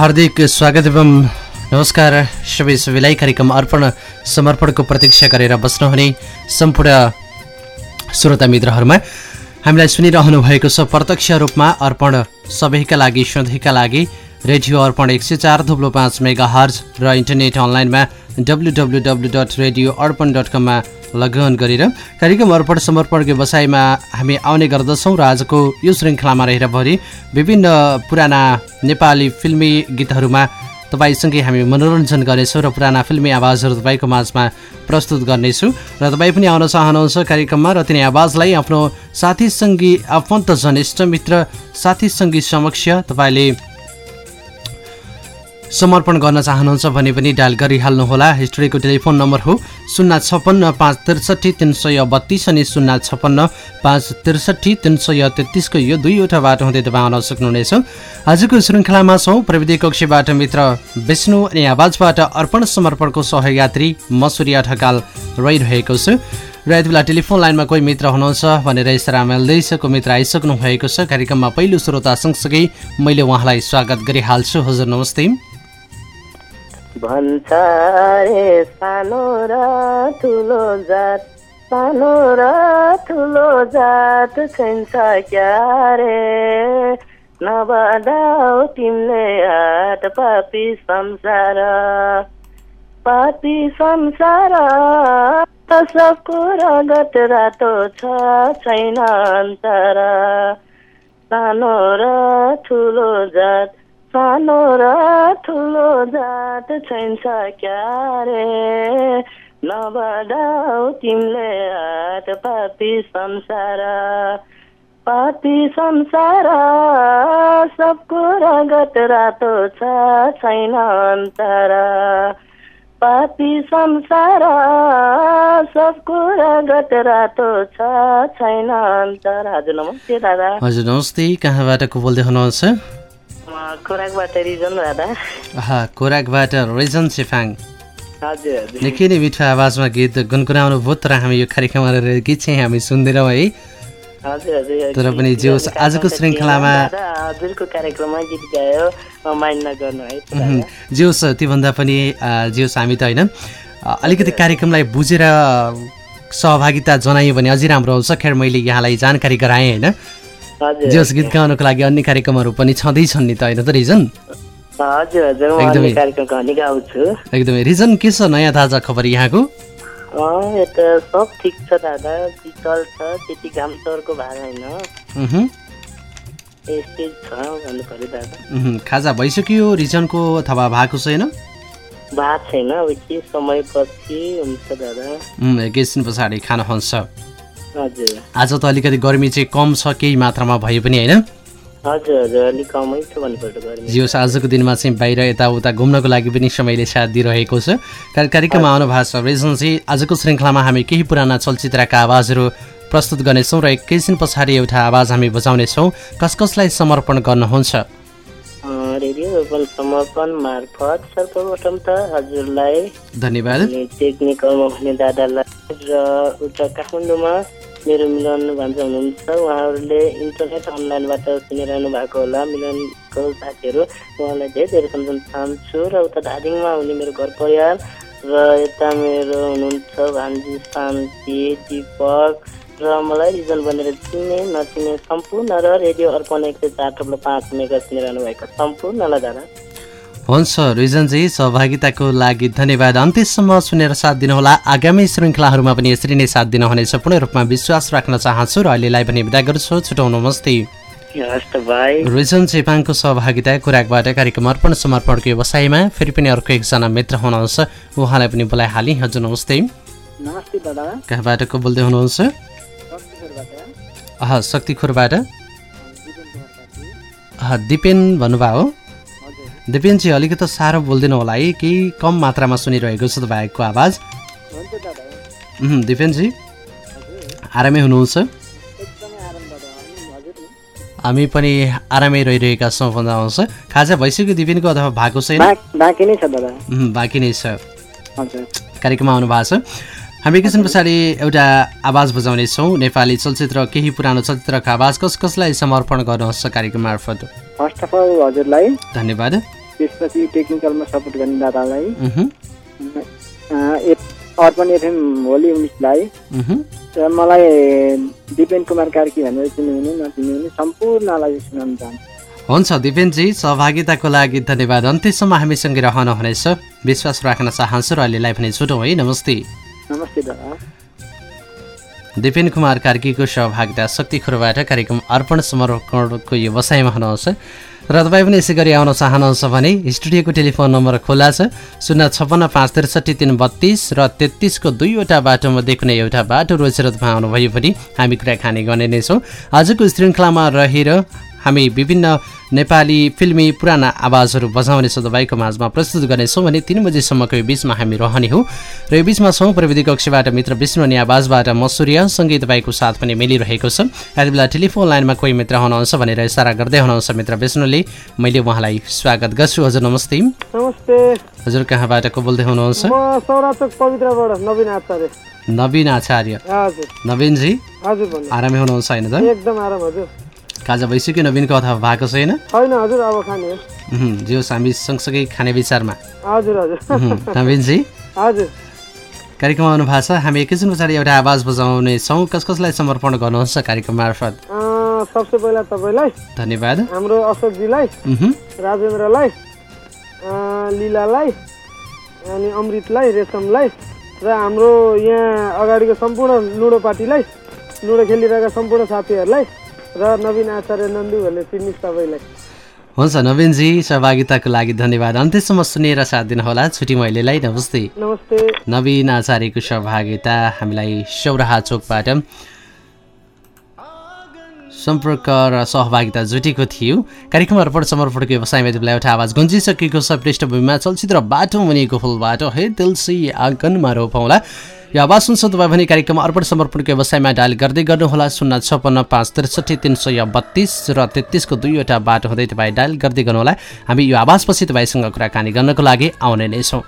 हार्दिक स्वागत एवं नमस्कार। सबै सबैलाई कार्यक्रम अर्पण समर्पणको प्रतीक्षा गरेर बस्नुहुने सम्पूर्ण श्रोता मित्रहरूमा। हामीलाई सुनिरहनु भएको छ प्रत्यक्ष रूपमा अर्पण सबैका लागि सधैँका लागि रेडियो अर्पण एक सय चार थुप्लो पाँच मेगा हर्ज र इन्टरनेट अनलाइनमा W W W dot radio Arpan dot कममा लगन गरेर कार्यक्रम अर्पण समर्पण व्यवसायमा हामी आउने गर्दछौँ र आजको यो श्रृङ्खलामा रहेर भरि विभिन्न पुराना नेपाली फिल्मी गीतहरूमा तपाईँसँगै हामी मनोरञ्जन गर्नेछौँ र पुराना फिल्मी आवाजहरू तपाईँको माझमा प्रस्तुत गर्नेछौँ। र तपाईँ पनि आउन चाहनुहुन्छ कार्यक्रममा र तिनी आवाजलाई आफ्नो साथीसँगी आफन्तजन इष्टमित्र साथीसँगी समक्ष तपाईँले समर्पण गर्न चाहनुहुन्छ भने पनि डायल गरिहाल्नुहोला। स्टुडियोको टेलिफोन नम्बर हो शून्य छप्पन्न पाँच त्रिसठी तिन सय बत्तिस अनि शून्य छप्पन्न पाँच त्रिसठी तिन सय तेत्तिसको यो दुईवटा बाटो हुँदै तपाईँ आउन सक्नुहुनेछ। आजको श्रृङ्खलामा छौँ प्रविधि कक्षीबाट मित्र विष्णु अनि आवाजबाट अर्पण समर्पणको सहयात्री मसुरिया ढकाल रहिरहेको छु। र यति बेला टेलिफोन लाइनमा कोही मित्र हुनुहुन्छ भनेर इसारा मिल्दैछ को मित्र आइसक्नु भएको छ। कार्यक्रममा पहिलो श्रोता सँगसँगै मैले उहाँलाई स्वागत गरिहाल्छु। हजुर नमस्ते। भन्छ रे सानो र ठुलो जात सानो र ठुलो जात छैन्छ क्या रे नबदाउ तिमीले हात पापी संसार पापी संसार। सबको रगत रातो छ छैन अन्तर। सानो र ठुलो जात सानो र ठुलो जात छैन्छ क्या रे नबदाउ तिमीले हात पापी संसार। पापी संसार सबको रगत रातो छ छैन अन्तर। पापी संसार सबको रगत रातो छ छैन अन्तर। हजुर नमस्ते दादा। हजुर नमस्ते। कहाँबाट को बोल्दै हुनुहुन्छ खोराकबाट रिजन दादा खोराकबाट रिजन सेफाङ। हजुर। हजुर निकै नै मिठो आवाजमा गीत गुनगुनाउनु भयो तर हामी यो कार्यक्रममा रहेर गीत चाहिँ हामी सुन्दैनौँ है। तर पनि जे होस् आजको श्रृङ्खलामा जे होस् त्योभन्दा पनि जे होस् हामी त होइन। अलिकति कार्यक्रमलाई बुझेर सहभागिता जनायो भने अझै राम्रो हुन्छ। खेर मैले यहाँलाई जानकारी गराएँ होइन। हजुर जे होस् गीत गाउनको लागि अन्य कार्यक्रमहरू पनि छँदैछन् नि त होइन त रिजन? एकदमै। रिजन के छ नयाँ ताजा खबर यहाँको? यता सब ठिक छ दादा शीतल छ त्यति घाम चर्को भएको होइन। खाजा भइसक्यो रिजनको अथवा भएको छैन? भएको छैन समय पछि हुन्छ दादा। एकैछिन पछाडि खान हुन्छ आज त अलिकति गर्मी चाहिँ कम छ केही मात्रामा भए पनि होइन? जियोस् आजको दिनमा चाहिँ बाहिर यताउता घुम्नको लागि पनि समयले साथ दिइरहेको छ। कार्य- कार्यक्रममा आउनु भएको छ रिजन चाहिँ आजको श्रृङ्खलामा हामी केही पुराना चलचित्रका आवाजहरू प्रस्तुत गर्नेछौँ र एकैछिन पछाडि एउटा आवाज हामी बजाउनेछौँ। कस कसलाई समर्पण गर्नुहुन्छ? रेडियो समर्पण मार्फत सर्वप्रथम त हजुरलाई धन्यवाद। टेक्निकलमा हुने दादालाई र उता काठमाडौँमा मेरो मिलन भान्जा हुनुहुन्छ उहाँहरूले इन्टरनेट अनलाइनबाट सुनिरहनु भएको होला। मिलनको साथीहरू उहाँलाई धेरै धेरै सम्झाउन चाहन्छु र उता धादिङमा हुने मेरो घर परिवार र यता मेरो हुनुहुन्छ भान्जी शान्ति दिपक र मलाई रिजन बनेर चिन्ने नचिन्ने सम्पूर्ण र रेडियो अर्पण एक सय चार थप्लो पाँच मेगा सुनिरहनु भएको सम्पूर्णलाई दादा हुन्छ रिजनजी सहभागिताको लागि धन्यवाद। अन्त्यसम्म सुनेर साथ दिनुहोला। आगामी श्रृङ्खलाहरूमा पनि यसरी नै साथ दिनुहुनेछ। पूर्ण रूपमा विश्वास राख्न चाहन्छु र अहिलेलाई पनि विदा गर्छु। छुटाउ नमस्ते। हस् त भाइ? रिजन चेपाङको सहभागिता खुराकबाट कार्यक्रम अर्पण समर्पणको व्यवसायमा फेरि पनि अर्को एकजना मित्र हुनुहुन्छ। उहाँलाई पनि बोलाइहालेँ। हजुर नमस्ते। कहाँबाट को बोल्दै हुनुहुन्छ? शक्तिखोरबाट। दिपेन भन्नुभयो। दिपेनजी अलिकति साह्रो बोलिदिनु होला है केही कम मात्रामा सुनिरहेको छ तपाईँको आवाज। दिपेनजी आरामै हुनुहुन्छ? हामी पनि आरामै रहिरहेका छौँ भन्दा आउँछ खाजा भइसक्यो दिपेनको अथवा भएको छैन? बाँकी नै छ कार्यक्रममा आउनु भएको छ। हामी एकैछिन पछाडि एउटा आवाज बजाउनेछौँ नेपाली चलचित्र केही पुरानो चलचित्रको आवाज कस कसलाई समर्पण गर्नुहुन्छ कार्यक्रम मार्फत? फर्स्ट अफ अल हजुरलाई धन्यवाद। त्यसपछि टेक्निकलमा सपोर्ट गर्ने दादालाई। अर्पण एफएम होली उन्नाइसलाई। र मलाई दिपेन कुमार कार्की भनेर चिन्नुहुने नचिन्नुहुने सम्पूर्णलाई सुनाउन चाहन्छु। हुन्छ दिपेनजी सहभागिताको लागि धन्यवाद। अन्त्यसम्म हामीसँगै रहनुहुनेछ। विश्वास राख्न चाहन्छु र अहिलेलाई पनि छुटौँ है। नमस्ते। नमस्ते दादा। दिपेन कुमार कार्कीको सहभागिता शक्तिखोरबाट कार्यक्रम अर्पण समर्पणको व्यवसायमा हुनुहुन्छ। र तपाईँ पनि यसै गरी आउन चाहनुहुन्छ भने स्टुडियोको टेलिफोन नम्बर खुला छ शून्य छप्पन्न पाँच त्रिसठी तिन बत्तिस र तेत्तिसको दुईवटा बाटोमा कुनै एउटा बाटो रोजेर तपाईँ आउनुभयो भने हामी कुराकानी गर्ने नै छौँ। आजको श्रृङ्खलामा रहेर हामी विभिन्न नेपाली फिल्मी पुराना आवाजहरू बजाउनेछौँ तपाईँको माझमा प्रस्तुत गर्नेछौँ भने तिन बजीसम्मको यो बिचमा हामी रहने हो। र यो बिचमा छौँ प्रविधि कक्षबाट मित्र विष्णु अनि आवाजबाट म सूर्यसँगै तपाईँको साथ पनि मिलिरहेको छ। यति बेला टेलिफोन लाइनमा कोही मित्र हुनुहुन्छ भनेर इसारा गर्दै हुनुहुन्छ मित्र विष्णुले। मैले उहाँलाई स्वागत गर्छु। हजुर नमस्ते। नमस्ते। हजुर कहाँबाट को बोल्दै हुनुहुन्छ नवीन आचार्य। नवीनजी? आरामै हुनुहुन्छ होइन त? एकदम आराम हजुर। खाजा भइसक्यो नवीनको अथवा भएको छैन? छैन हजुर अब खाने जे होस् हामी सँगसँगै खाने विचारमा। हजुर हजुर। नवीनजी? हजुर। कार्यक्रम आउनु भएको छ। हामी एकैछिन पछाडि एउटा आवाज बजाउने छौँ। कस कसलाई समर्पण गर्नुहुन्छ कार्यक्रम मार्फत? सबसे पहिला तपाईँलाई धन्यवाद। हाम्रो अशोकजीलाई राजेन्द्रलाई लिलालाई अनि अमृतलाई रेशमलाई र हाम्रो यहाँ अगाडिको सम्पूर्ण लुडो पार्टीलाई लुडो खेलिरहेका सम्पूर्ण साथीहरूलाई र नवीन आचार्य नन्दुहरूले चिन्नुहोस् तपाईँलाई हुन्छ नवीनजी सहभागिताको लागि धन्यवाद। अन्त्यसम्म सुनेर साथ दिनुहोला। छुट्टी महिलेलाई नमस्ते। नमस्ते। नवीन आचार्यको सहभागिता हामीलाई सौराहा चोकबाट। सम्पर्क र सहभागिता जुटेको थियो। कार्यक्रम अर्पण समर्पणको व्यवसायमा बेला एउटा आवाज गुन्जिसकेको छ। पृष्ठभूमिमा चलचित्र बाटो मुनिको फुलबाट हे दिलसी आँगनमा रोपौँला। यो आवाज सुन्छ तपाईँ भने कार्यक्रम अर्पण समर्पणको व्यवसायमा डायल गर्दै गर्नुहोला शून्य छप्पन्न पाँच त्रिसठी तिन सय बत्तिस र तेत्तिसको दुईवटा बाटो हुँदै तपाईँ डायल गर्दै गर्नुहोला। हामी यो आवाजपछि तपाईँसँग कुराकानी गर्नको लागि आउने नै छौँ।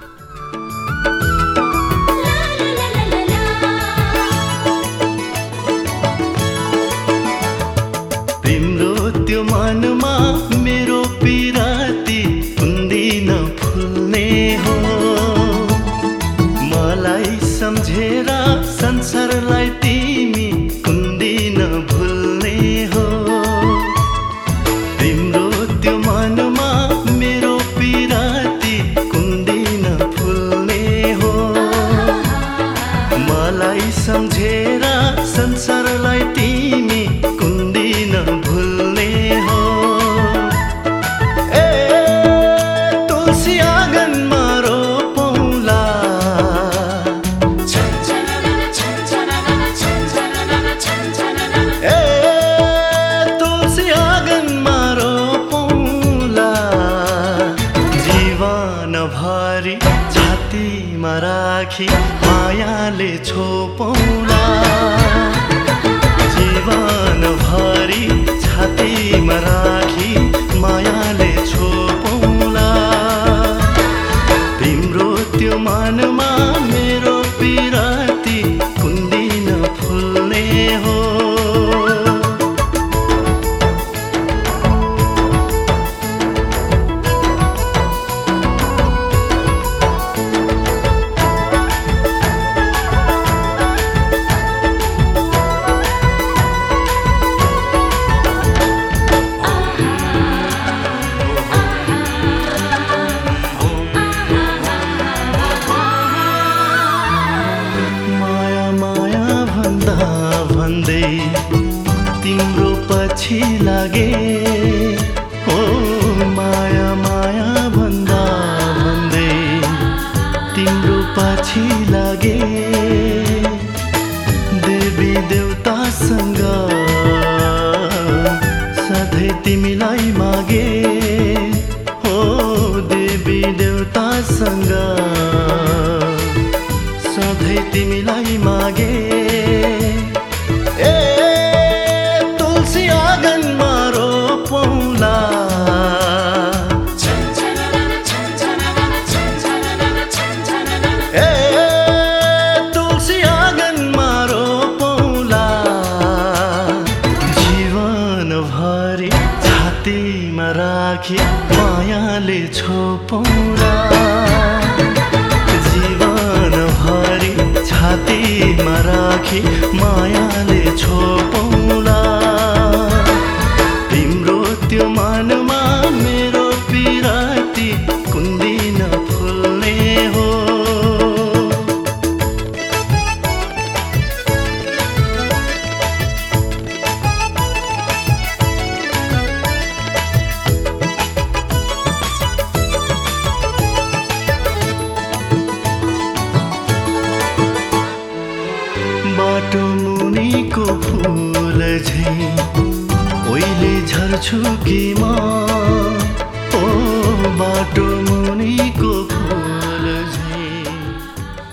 राखी बाटो मुनिको फुल झै। ओइले झर्छु कि म? ओ बाटो मुनिको फुल झै।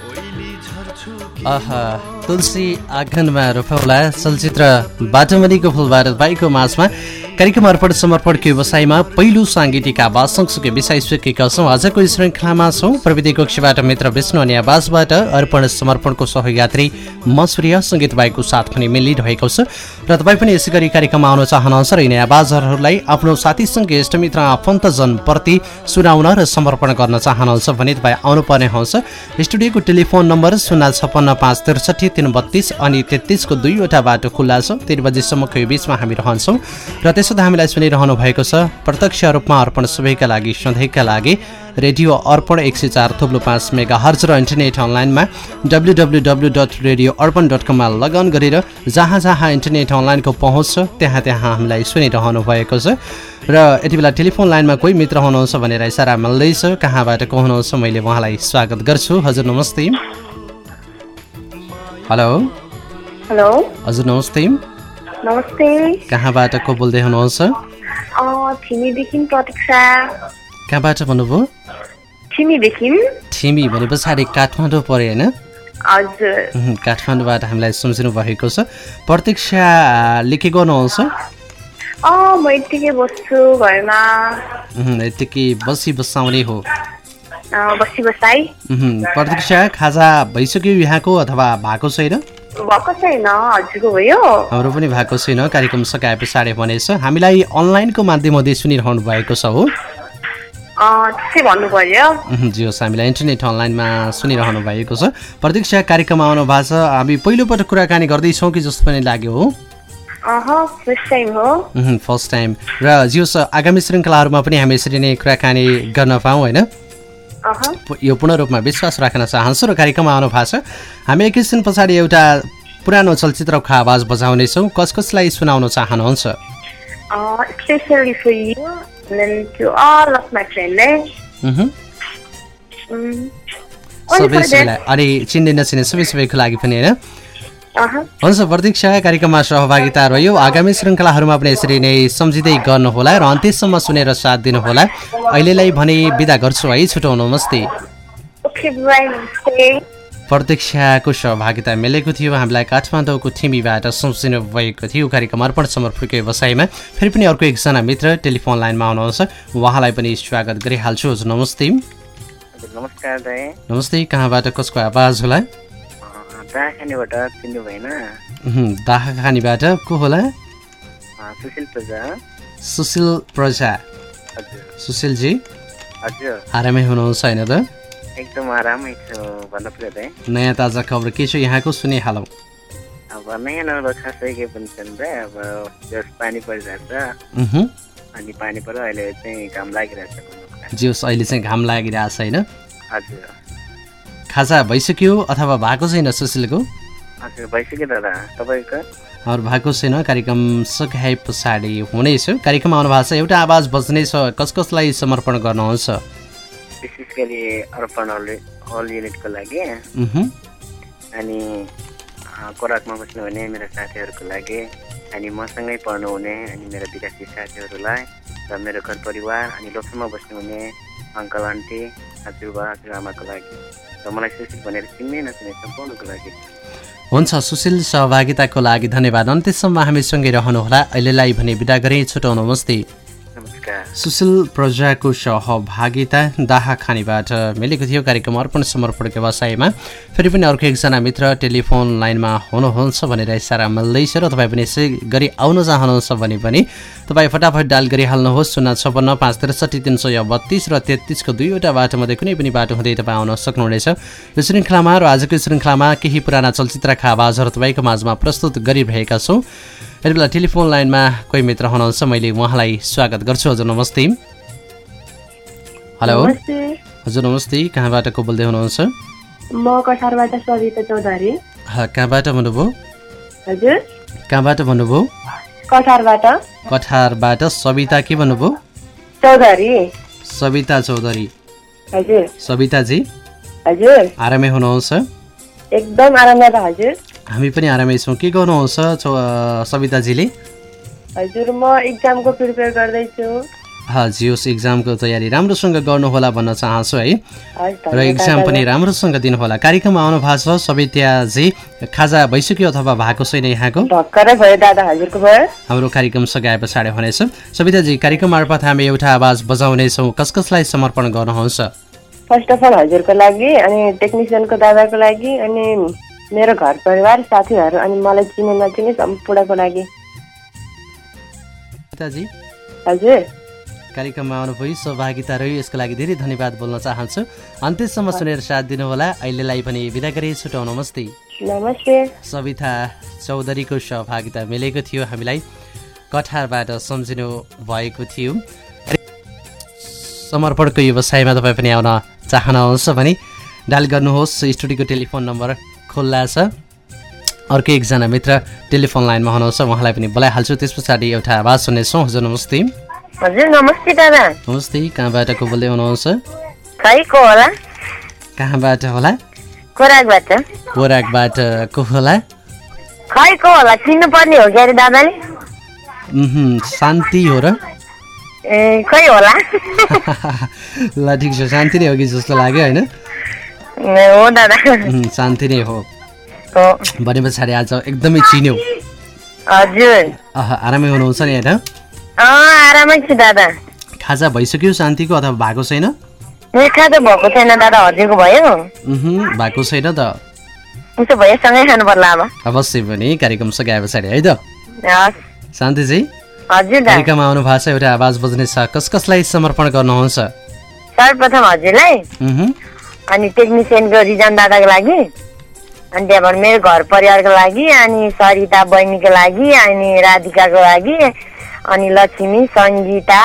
ओइले झर्छु आहा तुलसी आँगनमा रोपौला चलचित्र बाटोमणिको फुलबाट बाइकको माझमा। कार्यक्रम अर्पण समर्पणको व्यवसायमा पहिलो साङ्गीतिक आवाज सँगसँगै बिसाइसकेका छौँ आजको श्रृङ्खलामा छौँ। प्रविधि कक्षबाट मित्र विष्णु अनि आवाजबाट अर्पण समर्पणको सहयात्री म सूर्य सङ्गीत बाइकको साथ पनि मिलिरहेको छ। र तपाईँ पनि यसै गरी कार्यक्रममा आउन चाहनुहुन्छ र यिनै आवाजहरूलाई आफ्नो साथीसँग इष्टमित्र आफन्तजनप्रति सुनाउन र समर्पण गर्न चाहनुहुन्छ भने तपाईँ आउनुपर्ने हुन्छ। स्टुडियोको टेलिफोन नम्बर शून्य छप्पन्न पाँच त्रिसठी तिन बत्तिस अनि तेत्तिसको दुईवटा बाटो खुल्ला छ। तिन बजीसम्मको यो बिचमा हामी रहन्छौँ। र त हामीलाई सुनिरहनु भएको छ। प्रत्यक्ष रूपमा अर्पण सबैका लागि सधैँका लागि रेडियो अर्पण एक सय चार थुप्लो पाँच मेगा हर्ज र इन्टरनेट अनलाइनमा W W W dot radio Arpan dot कममा लगन गरेर जहाँ जहाँ इन्टरनेट अनलाइनको पहुँच छ त्यहाँ त्यहाँ हामीलाई सुनिरहनु भएको छ। र यति बेला टेलिफोन लाइनमा कोही मित्र हुनुहुन्छ भनेर इसारा मिल्दैछ कहाँबाट को हुनुहुन्छ मैले उहाँलाई स्वागत गर्छु। हजुर नमस्ते। हेलो। हेलो। हजुर नमस्ते। नमस्ते। कहाँबाट को बोल्दै हुनुहुन्छ? अँ, छिमीदेखि प्रतीक्षा। कहाँबाट भन्नुभयो? ठिमी भने पछाडि काठमाडौँ पऱ्यो होइन? काठमाडौँबाट हामीलाई सम्झिनु भएको छ। प्रतीक्षा लेखे गर्नुहुन्छ? यत्तिकै बसी बसाउने हो। प्रतीक्षा खाजा भइसक्यो यहाँको अथवा भएको छैन? भएको छैन हजुरको भयो हाम्रो पनि भएको छैन कार्यक्रम सकाए पछाडि भनेछ। हामीलाई अनलाइनको माध्यमले सुनिरहनु भएको छ हो। जी होस् हामीलाई इन्टरनेट अनलाइनमा सुनिरहनु भएको छ। प्रतीक्षा कार्यक्रममा आउनु भएको छ। हामी पहिलोपटक कुराकानी गर्दैछौँ कि जस्तो पनि लाग्यो हो। फर्स्ट टाइम र जियोस् आगामी श्रृङ्खलाहरूमा पनि हामी यसरी नै कुराकानी गर्न पाऊँ होइन? यो पूर्ण रूपमा विश्वास राख्न चाहन्छु र कार्यक्रममा आउनु भएको छ। हामी एकैछिन पछाडि एउटा पुरानो चलचित्रको आवाज बजाउनेछौँ। कस कसलाई सुनाउन चाहनुहुन्छ? सबैलाई अनि चिन्ने नचिन्ने सबै सबैको लागि पनि होइन? हुन्छ प्रतीक्षा कार्यक्रममा सहभागिता रह्यो। आगामी श्रृङ्खलाहरूमा पनि यसरी नै सम्झिँदै गर्नुहोला र अन्त्यसम्म सुनेर साथ दिनुहोला। अहिलेलाई भने बिदा गर्छु है। छुटौ नमस्ते। प्रतीक्षाको सहभागिता मिलेको थियो। हामीलाई काठमाडौँको ठिमीबाट सम्झिनु भएको थियो। कार्यक्रम अर्पण समर्पणको व्यवसायमा फेरि पनि अर्को एकजना मित्र टेलिफोन लाइनमा आउनुहुन्छ। उहाँलाई पनि स्वागत गरिहाल्छु। हजुर नमस्ते। नमस्कार दाइ नमस्ते। कहाँबाट कसको आवाज होला? दाखानेबाट चिन्नु भएन। दाखाखानीबाट को होला? सुशील पूजा सुशील प्रजा। सुशीलजी? आरामै हुनुहुन्छ होइन त? एकदम आरामै छु भन्नु पर्यो नयाँ ताजा खबर के छ यहाँको सुनिहालौँ। अब नयाँ नौलो खासै केही पनि छैन दाइ अब जस पानी परिरहेको छ। उहुँ, अनि पानी पऱ्यो अहिले चाहिँ घाम लागिरहेको छ। भन्नु कुरा जियोस् अहिले चाहिँ घाम लागिरहेछ होइन? हजुर। खाजा भइसक्यो अथवा भएको छैन सुशीलको? हजुर भएको छैन कार्यक्रम सकाए पछाडि हुनेछ कार्यक्रम आउनु भएको छ एउटा आवाज बज्नेछ कस कसलाई समर्पण गर्नुहुन्छ? विशेष गरी अर्पण हल युनिटको लागि। अनि कोराकमा बस्नुहुने मेरो साथीहरूको लागि। अनि मसँगै पढ्नुहुने अनि मेरो विद्यार्थी साथीहरूलाई र मेरो घर परिवार अनि लोकसभा बस्नुहुने अङ्कल आन्टी हजुरबा हजुरआमाको लागि र मलाई सुशील भनेर चिन्ने नचिने सम्पूर्णको लागि। हुन्छ सुशील सहभागिताको लागि धन्यवाद। अन्त्यसम्म हामीसँगै रहनुहोला। अहिलेलाई भने बिदा गरेँ। छुटाउनु नमस्ते सुशील प्रजाको सहभागिता दाहा खानीबाट मिलेको थियो। कार्यक्रम अर्पण समर्पण व्यवसायमा फेरि पनि अर्को एकजना मित्र टेलिफोन लाइनमा हुनुहुन्छ भनेर इसारा मिल्दैछ र तपाईँ पनि यसै गरी आउन चाहनुहुन्छ भने पनि तपाईँ फटाफट डायल गरिहाल्नुहोस्। शून्य छपन्न पाँच त्रिसठी तिन सय बत्तिस र तेत्तिसको दुईवटा बाटोमध्ये कुनै पनि बाटो हुँदै तपाईँ आउन सक्नुहुनेछ। यो श्रृङ्खलामा र आजको श्रृङ्खलामा केही पुराना चलचित्रका आवाजहरू तपाईँको माझमा प्रस्तुत गरिरहेका छौँ। यति बेला टेलिफोन लाइनमा कोही मित्र हुनुहुन्छ मैले उहाँलाई स्वागत गर्छु। हजुर नमस्ते। हेलो। हजुर नमस्ते। कहाँबाट को बोल्दै हुनुहुन्छ कहाँबाट भन्नुभयो? कहाँबाट भन्नुभयो? कठारबाट सविता के भन्नुभयो? सविता चौधरी। सविताजी। हजुर। आरामै हुनुहुन्छ? एकदम आराम हजुर। हामी पनि आरामै छौँ। के गर्नुहुन्छ सविताजीले? हजुर म इक्जामको प्रिपेयर गर्दैछु। जियोस् इक्जामको तयारी राम्रोसँग गर्नुहोला भन्न चाहन्छु है। र इक्जाम पनि राम्रोसँग दिनुहोला। कार्यक्रममा आउनु भएको छ सविताजी। खाजा भइसक्यो अथवा भएको छैन यहाँको? हाम्रो कार्यक्रम सघाए पछाडि हुनेछ। सविताजी कार्यक्रम मार्फत हामी एउटा आवाज बजाउनेछौँ। कस कसलाई समर्पण गर्नुहुन्छ? फर्स्ट अफ अल हजुरको लागि अनि टेक्निसियनको दादाको लागि अनि मेरो घर परिवार साथीहरू अनि मलाई चिने नचिने सम्पूर्णको लागि। हजुर। कार्यक्रममा आउनुभयो सहभागिता रह्यो यसको लागि धेरै धन्यवाद बोल्न चाहन्छु। अन्त्यसम्म सुनेर साथ दिनुहोला। अहिलेलाई पनि बिदा गरी छुटाउ नमस्ते नमस्ते। सविता चौधरीको सहभागिता मिलेको थियो हामीलाई कठारबाट सम्झिनु भएको थियो। समर्पणको व्यवसायमा तपाईँ पनि आउन चाहनुहुन्छ भने डायल गर्नुहोस्। स्टुडियोको टेलिफोन नम्बर खुल्ला छ। अर्को एकजना मित्र टेलिफोन लाइनमा हुनुहुन्छ उहाँलाई पनि बोलाइहाल्छु। त्यस पछाडि एउटा आवाज सुन्नेछौँ। हजुर नमस्ते। हजुर नमस्ते दादा। नमस्ते कहाँबाट को बोल्दै हुनुहुन्छ होला? कहाँबाट होला? खोराकबाट कोराकबाट को होला? होला? चिन्नु पर्ने हो क्या अरे दादाले? शान्ति हो र? ए खै होला? ल ठिक छ। शान्ति नै हो कि जस्तो लाग्यो होइन? हो दादा। शान्ति नै हो। भने पछाडि आज एकदमै चिन्यौ। हजुर। आरामै हुनुहुन्छ नि होइन आरामै छु दादा। खाजा भइसक्यो शान्तिको अथवा भएको छैन? त भएको छैन दादा हजुरको भयो। भएको छैन त। उसो भए सँगै खानु पर्ला अब। अवश्य पनि कार्यक्रम सघाए पछाडि है त? शान्तिजी कार्यक्रममा आउनु भएको छ एउटा आवाज बज्नेछ कस कसलाई समर्पण गर्नुहुन्छ? सर्वप्रथम हजुरलाई। अनि टेक्निसियनको रिजन दादाको लागि। अनि त्यहाँबाट मेरो घर परिवारको लागि अनि सरिता बहिनीको लागि अनि राधिकाको लागि अनि लक्ष्मी सङ्गीता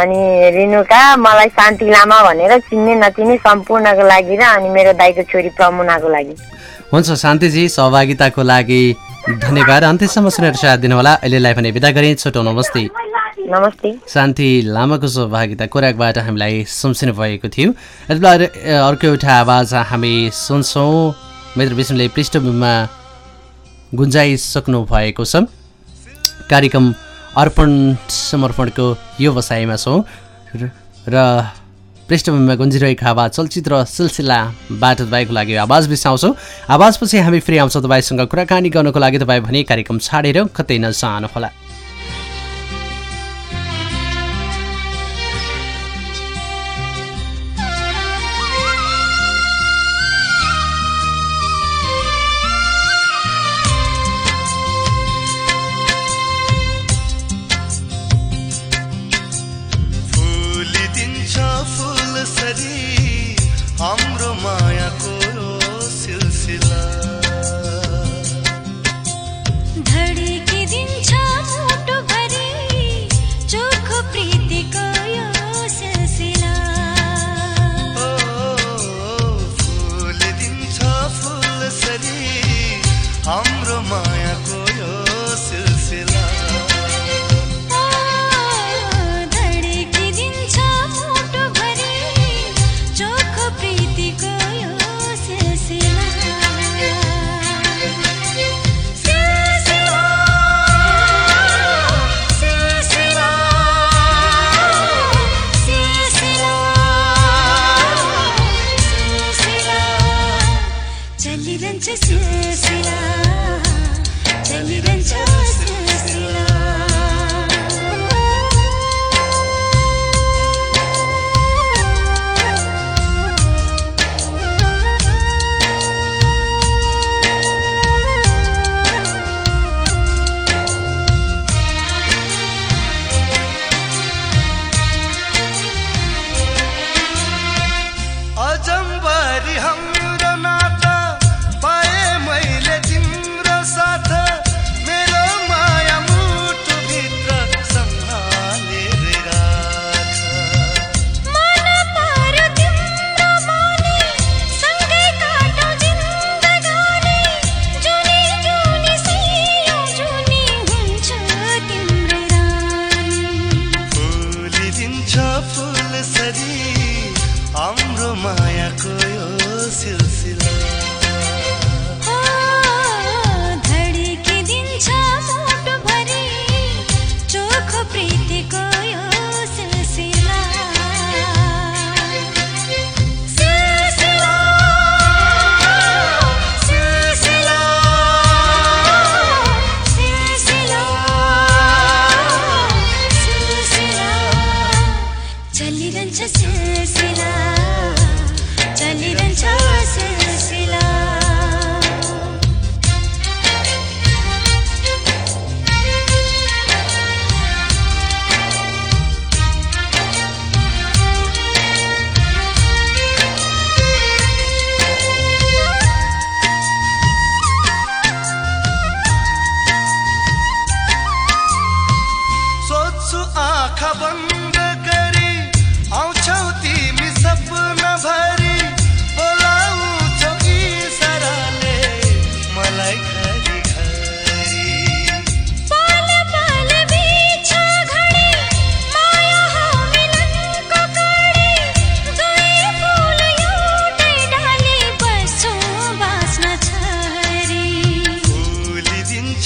अनि रेणुका मलाई शान्ति लामा भनेर चिन्ने नचिन्ने सम्पूर्णको लागि र अनि मेरो दाईको छोरी प्रमुनाको लागि। हुन्छ शान्तिजी सहभागिताको लागि धन्यवाद। अन्त्यसम्म सुनेर साथ दिनुहोला। अहिलेलाई भने बिदा गरेँ छोटो नमस्ते नमस्ते। शान्ति लामाको सहभागिता कोराकबाट हामीलाई सम्झिनु भएको थियो। यति बेला अर- अर्को एउटा आवाज हामी सुन्छौँ। मित्र विष्णुले पृष्ठभूमिमा गुन्जाइसक्नु भएको छ। कार्यक्रम अर्पण समर्पणको यो वसाइमा छौँ र- पृष्ठभूमिमा गुन्जिरहेको आवाज चलचित्र सिलसिलाबाट तपाईँको लागि आवाज बिसाउँछौँ। आवाजपछि हामी फेरि आउँछौँ तपाईँसँग कुराकानी गर्नको लागि। तपाईँ भने कार्यक्रम छाडेर कतै नजानुहोला। हाम्रो चलिरहन्छ सिलसिला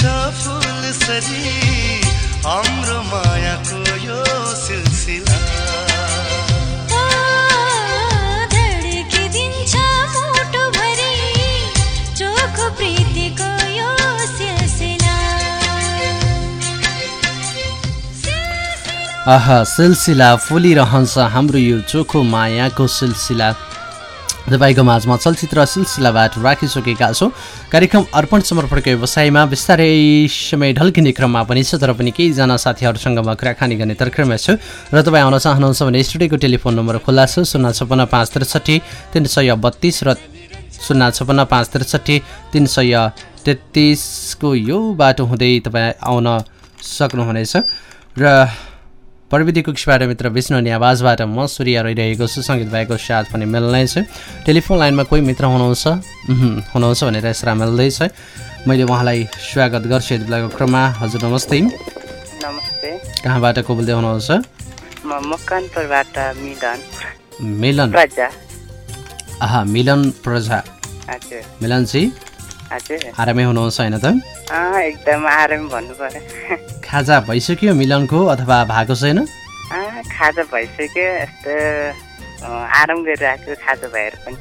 फुलिदिन्छ फुलसरी हाम्रो मायाको यो सिलसिला। ओ धड्किदिन्छ मुटुभरि चोखो प्रीतिको यो सिलसिला। आहा सिलसिला फुलिरहन्छ हाम्रो यो चोखो मायाको सिलसिला। तपाईँको माझमा चलचित्र सिलसिलाबाट राखिसकेका छौँ। कार्यक्रम अर्पण समर्पणको व्यवसायमा बिस्तारै समय ढल्किने क्रममा पनि छ तर पनि केहीजना साथीहरूसँग म कुराकानी गर्ने तर्खरमा छु। र तपाईँ आउन चाहनुहुन्छ भने स्टुडियोको टेलिफोन नम्बर खुल्ला छ शून्य छपन्न पाँच त्रिसठी तिन सय बत्तिस र शून्य छपन्न पाँच त्रिसठी तिन सय तेत्तिसको यो बाटो हुँदै तपाईँ आउन सक्नुहुनेछ। र प्रविधि कक्षबाट मित्र विष्णु अनि आवाजबाट म सूर्य रहिरहेको छु। सङ्गीत भाइको साथ पनि मिल्नै छ। टेलिफोन लाइनमा कोही मित्र हुनुहुन्छ? हुनुहुन्छ भनेर यसरा मिल्दैछ। मैले उहाँलाई स्वागत गर्छु यति बेलाको क्रममा। हजुर नमस्ते। नमस्ते। कहाँबाट को बोल्दै हुनुहुन्छ मिलन। मिलन? प्रजा। आहा मिलन प्रजा। मिलनजी? आरामै हुनुहुन्छ होइन त? एकदम आराम भन्नु पर्यो। खाजा भइसक्यो मिलनको अथवा भएको छैन? खाजा भइसक्यो यस्तो आराम गरिरहेको खाजा भएर पनि।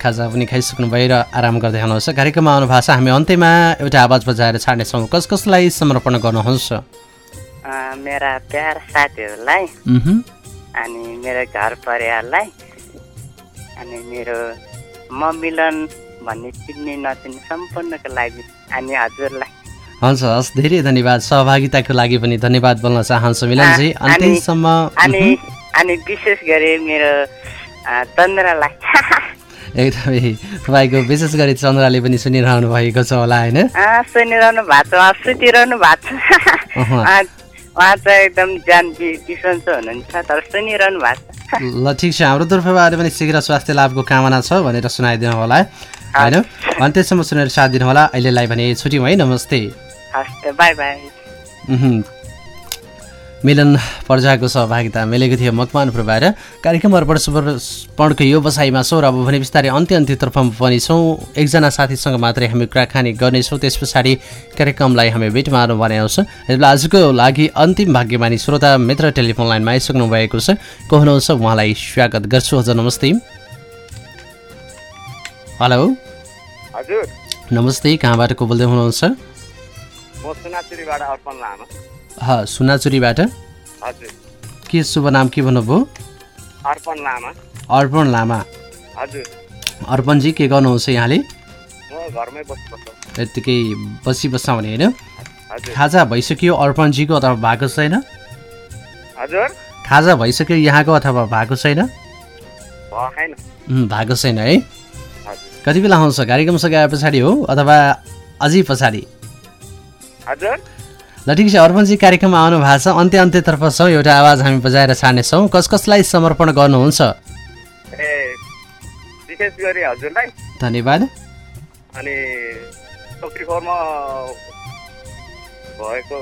खाजा पनि खाइसक्नु भयो र आराम गर्दै हुनुहुन्छ। कार्यक्रममा आउनु भएको छ हामी अन्त्यमा एउटा आवाज बजाएर छाड्नेछौँ। कस कसलाई समर्पण गर्नुहुन्छ? मेरा प्यारा साथीहरूलाई अनि मेरो घर परिवारलाई अनि मेरो म मिलन भन्ने चिन्ने नचिन्ने सम्पूर्णको लागि अनि हजुरलाई हुन्छ हस् धेरै धन्यवाद। सहभागिताको लागि पनि धन्यवाद बोल्न चाहन्छु मिलनजी। अन्त्यसम्म अनि अनि विशेष गरी मेरो चन्द्रलाई। एकदमै तपाईँको विशेष गरी चन्द्राले पनि सुनिरहनु भएको छ होला होइन? सुनिरहनु भएको छ सुतिरहनु भएको छ। उहाँ। चाहिँ एकदम ज्यान बिसन्चो हुनुहुन्छ तर सुनिरहनु भएको छ। ल ठिक छ। हाम्रो तर्फबाट पनि शीघ्र स्वास्थ्य लाभको कामना छ भनेर सुनाइदिनु होला। होइन? अन्त्यसम्म सुनेर साथ दिनु होला। अहिलेलाई भने छुट्यौँ है। नमस्ते। By by. मिलन पर्जाको सहभागिता मिलेको थियो मकवानपुरबाट कार्यक्रम अर्पण समर्पणको यो बसाइमा छौँ र अब भने बिस्तारै अन्त्य अन्त्यतर्फमा पनि छौँ। एकजना साथीसँग मात्रै हामी कुराकानी गर्नेछौँ। त्यस पछाडि कार्यक्रमलाई हामी भेट मार्नु भने आउँछ। यसलाई आजको लागि अन्तिम भाग्यमानी श्रोता मित्र टेलिफोन लाइनमा आइसक्नु भएको छ। को हुनुहुन्छ उहाँलाई स्वागत गर्छु। हजुर नमस्ते। हेलो। हजुर। नमस्ते कहाँबाट को बोल्दै हुनुहुन्छ? सुनाचुरीबाट। के शुभ नाम के भन्नुभयो? अर्पण लामा। अर्पण लामा। अर्पणजी के गर्नुहुन्छ यहाँले? यत्तिकै बसिबस्छ भने होइन? खाजा भइसक्यो अर्पणजीको अथवा भएको छैन? हजुर। खाजा भइसक्यो यहाँको अथवा भएको छैन? भएको छैन है? कति बेला आउँछ कार्यक्रम सघाए पछाडि हो अथवा अझै पछाडि? हजुर। ल ठिक छ अर्पणजी कार्यक्रममा आउनु भएको छ। अन्त्य अन्त्यतर्फ छौँ एउटा आवाज हामी बजाएर छाड्नेछौँ कस कसलाई समर्पण गर्नुहुन्छ? विशेष गरी हजुरलाई। धन्यवाद। अनि भएको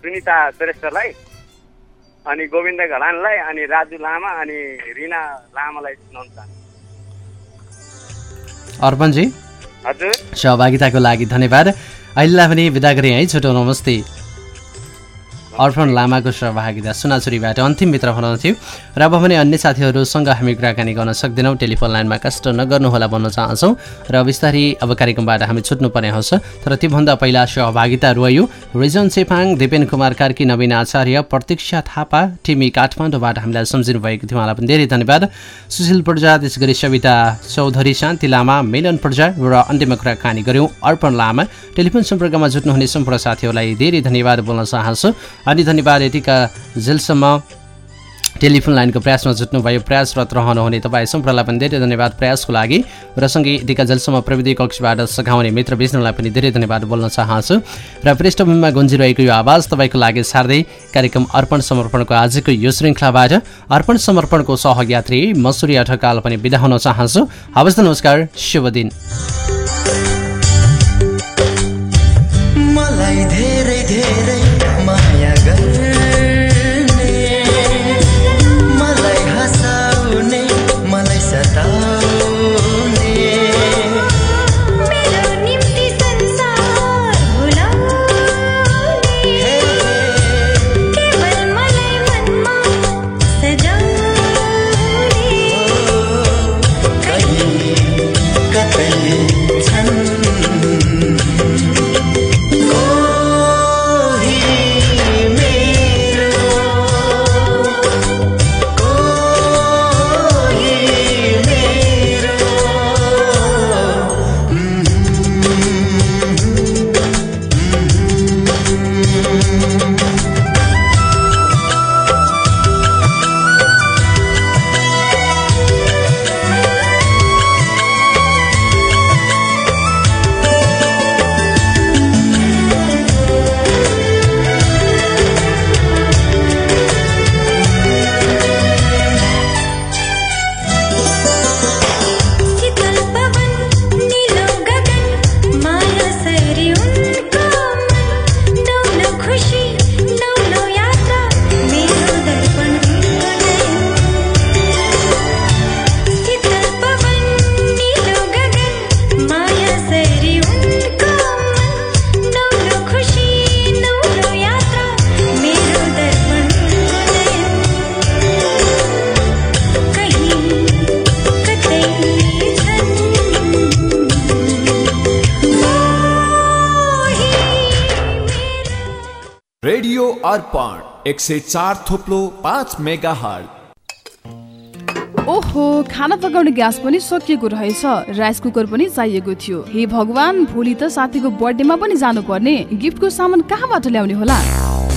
सुनिता श्रेष्ठलाई अनि गोविन्द घलानलाई अनि राजु लामा अनि रिना लामालाई अर्पणजी हजुर। सहभागिताको लागि धन्यवाद। अहिलेलाई पनि विदा गरेँ है छोटो नमस्ते। अर्पण लामाको सहभागिता सुनाचुरीबाट अन्तिम मित्र हुनुहुन्थ्यो र अब भने अन्य साथीहरूसँग हामी कुराकानी गर्न सक्दैनौँ। टेलिफोन लाइनमा कष्ट नगर्नुहोला भन्न चाहन्छौँ। र बिस्तारै अब कार्यक्रमबाट हामी छुट्नुपर्ने हुन्छ। तर त्योभन्दा पहिला सहभागिता रह्यो रिजन चेपाङ दिपेन कुमार कार्की नवीन आचार्य प्रतीक्षा थापा टिमी काठमाडौँबाट हामीलाई सम्झिनु भएको थियो। उहाँलाई पनि धेरै धन्यवाद। सुशील पूर्जा त्यस गरी सविता चौधरी शान्ति लामा मिलन पूर्जा र अन्त्यमा कुराकानी गऱ्यौँ अर्पण लामा। टेलिफोन सम्पर्कमा जुट्नुहुने सम्पूर्ण साथीहरूलाई धेरै धन्यवाद बोल्न चाहन्छु। अनि धन्यवाद यतिका जेलसम्म टेलिफोन लाइनको प्रयासमा जुट्नुभयो। प्रयासरत रहनुहुने तपाईँ सम्पूर्णलाई पनि धेरै धन्यवाद प्रयासको लागि। र सँगै यतिका जेलसम्म प्रविधि कक्षबाट सघाउने मित्र विष्णुलाई पनि धेरै धन्यवाद बोल्न चाहन्छु। र पृष्ठभूमिमा गुन्जिरहेको यो आवाज तपाईँको लागि सार्दै कार्यक्रम अर्पण समर्पणको आजको यो श्रृङ्खलाबाट अर्पण समर्पणको सहयात्री मसुरी ढकाल पनि बिदा हुन चाहन्छु। हवस् नमस्कार शुभ दिन। एक सय चार थोप्लो पाँच मेगा ओहो खाना पकाउने ग्यास पनि सकिएको रहेछ। राइस कुकर पनि चाहिएको थियो। हे भगवान भोलि त साथीको बर्थडेमा पनि जानुपर्ने। गिफ्टको सामान कहाँबाट ल्याउने होला?